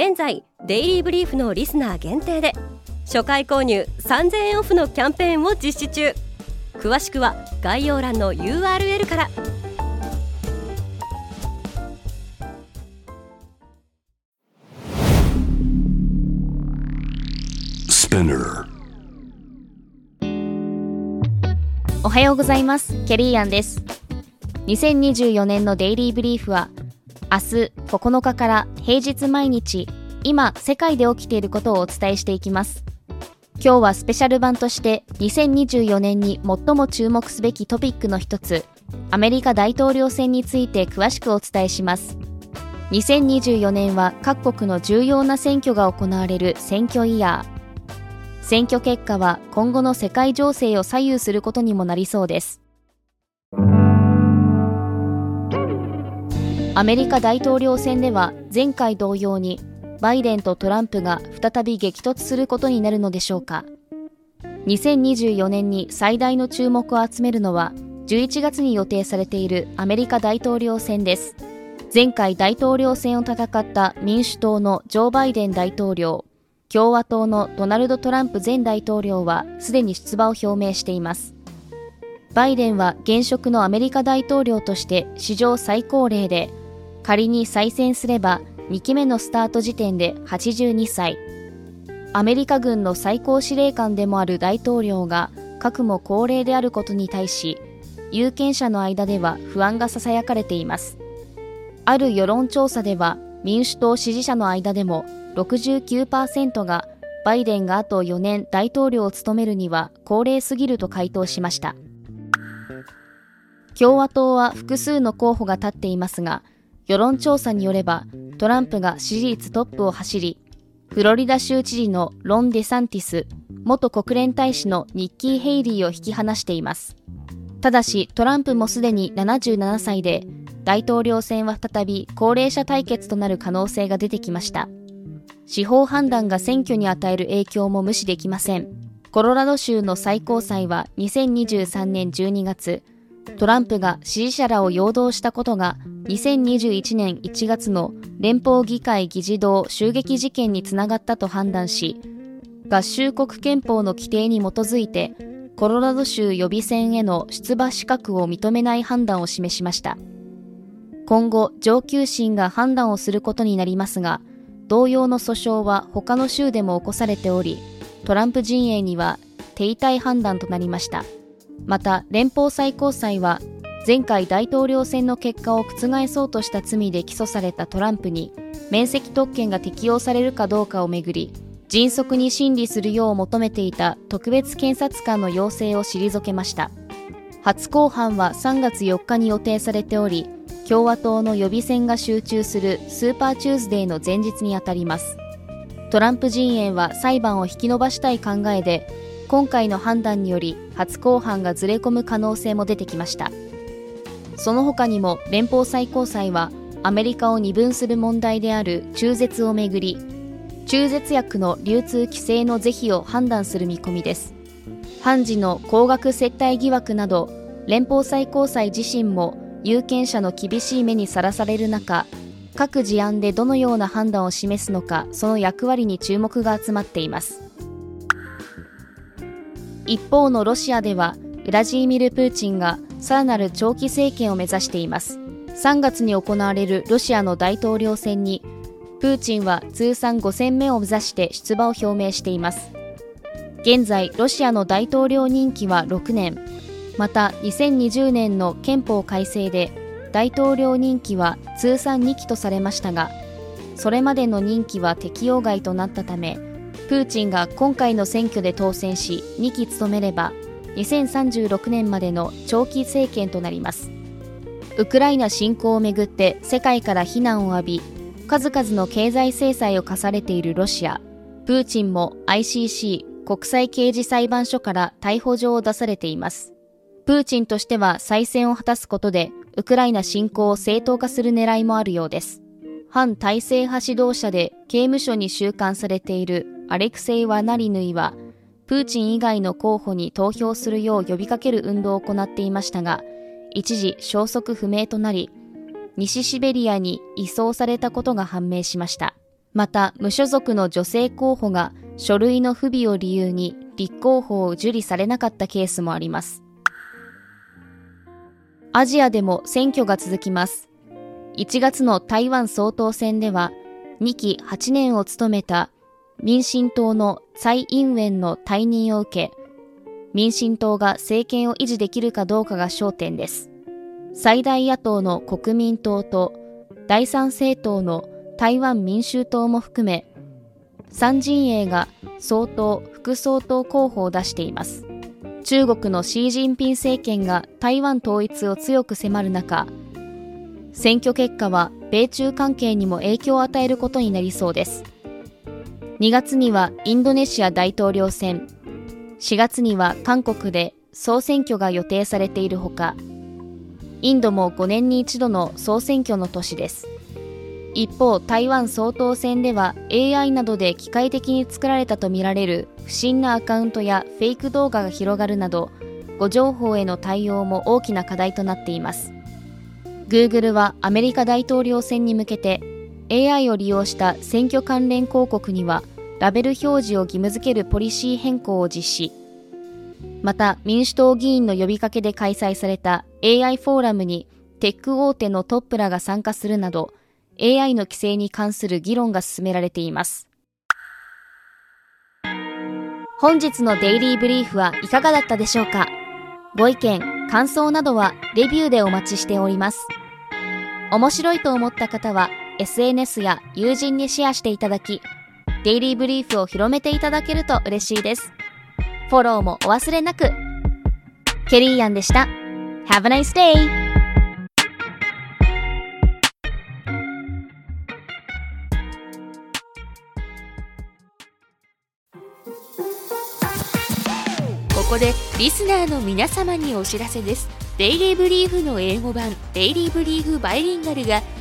現在デイリーブリーフのリスナー限定で初回購入3000円オフのキャンペーンを実施中。詳しくは概要欄の URL から。おはようございます。ケリーアンです。2024年のデイリーブリーフは明日9日から平日毎日今世界で起きていることをお伝えしていきます。今日はスペシャル版として2024年に最も注目すべきトピックの一つアメリカ大統領選について詳しくお伝えします。2024年は各国の重要な選挙が行われる選挙イヤー。選挙結果は今後の世界情勢を左右することにもなりそうです。アメリカ大統領選では前回同様にバイデンとトランプが再び激突することになるのでしょうか。2024年に最大の注目を集めるのは11月に予定されているアメリカ大統領選です。前回大統領選を戦った民主党のジョー・バイデン大統領共和党のドナルド・トランプ前大統領はすでに出馬を表明しています。バイデンは現職のアメリカ大統領として史上最高齢で仮に再選すれば2期目のスタート時点で82歳。アメリカ軍の最高司令官でもある大統領が核も高齢であることに対し有権者の間では不安がささやかれています。ある世論調査では民主党支持者の間でも69%がバイデンがあと4年大統領を務めるには高齢すぎると回答しました。共和党は複数の候補が立っていますが世論調査によればトランプが支持率トップを走りフロリダ州知事のロン・デサンティス元国連大使のニッキー・ヘイリーを引き離しています。ただしトランプもすでに77歳で大統領選は再び高齢者対決となる可能性が出てきました。司法判断が選挙に与える影響も無視できません。コロラド州の最高裁は2023年12月トランプが支持者らを陽動したことが2021年1月の連邦議会議事堂襲撃事件につながったと判断し合衆国憲法の規定に基づいてコロラド州予備選への出馬資格を認めない判断を示しました。今後上級審が判断をすることになりますが同様の訴訟は他の州でも起こされておりトランプ陣営には停滞判断となりました。また連邦最高裁は前回大統領選の結果を覆そうとした罪で起訴されたトランプに免責特権が適用されるかどうかをめぐり迅速に審理するよう求めていた特別検察官の要請を退けました。初公判は3月4日に予定されており共和党の予備選が集中するスーパーチューズデーの前日にあたります。トランプ陣営は裁判を引き延ばしたい考えで今回の判断により初公判がずれ込む可能性も出てきました。その他にも連邦最高裁はアメリカを二分する問題である中絶をめぐり中絶薬の流通規制の是非を判断する見込みです。判事の高額接待疑惑など連邦最高裁自身も有権者の厳しい目にさらされる中各事案でどのような判断を示すのかその役割に注目が集まっています。一方のロシアではウラジーミル・プーチンがさらなる長期政権を目指しています。3月に行われるロシアの大統領選にプーチンは通算5戦目を目指して出馬を表明しています。現在ロシアの大統領任期は6年。また2020年の憲法改正で大統領任期は通算2期とされましたがそれまでの任期は適用外となったためプーチンが今回の選挙で当選し2期務めれば2036年までの長期政権となります。ウクライナ侵攻をめぐって世界から非難を浴び数々の経済制裁を課されているロシア。プーチンも ICC 国際刑事裁判所から逮捕状を出されています。プーチンとしては再選を果たすことでウクライナ侵攻を正当化する狙いもあるようです。反体制派指導者で刑務所に収監されているアレクセイ・ワナリヌイはプーチン以外の候補に投票するよう呼びかける運動を行っていましたが一時消息不明となり西シベリアに移送されたことが判明しました。また無所属の女性候補が書類の不備を理由に立候補を受理されなかったケースもあります。アジアでも選挙が続きます。1月の台湾総統選では2期8年を務めた民進党の蔡英文の退任を受け民進党が政権を維持できるかどうかが焦点です。最大野党の国民党と第三政党の台湾民衆党も含め三陣営が総統副総統候補を出しています。中国のシー・ジンピン政権が台湾統一を強く迫る中選挙結果は米中関係にも影響を与えることになりそうです。2月にはインドネシア大統領選。4月には韓国で総選挙が予定されているほかインドも5年に一度の総選挙の年です。一方台湾総統選では AI などで機械的に作られたとみられる不審なアカウントやフェイク動画が広がるなど誤情報への対応も大きな課題となっています。Google はアメリカ大統領選に向けて AI を利用した選挙関連広告にはラベル表示を義務付けるポリシー変更を実施。また民主党議員の呼びかけで開催された AI フォーラムにテック大手のトップらが参加するなど AI の規制に関する議論が進められています。本日のデイリーブリーフはいかがだったでしょうか？ご意見、感想などはレビューでお待ちしております。面白いと思った方は SNS や友人にシェアしていただきデイリーブリーフを広めていただけると嬉しいです。フォローもお忘れなく。ケリーアンでした。Have a nice day! ここでリスナーの皆様にお知らせです。デイリーブリーフの英語版デイリーブリーフバイリンガルが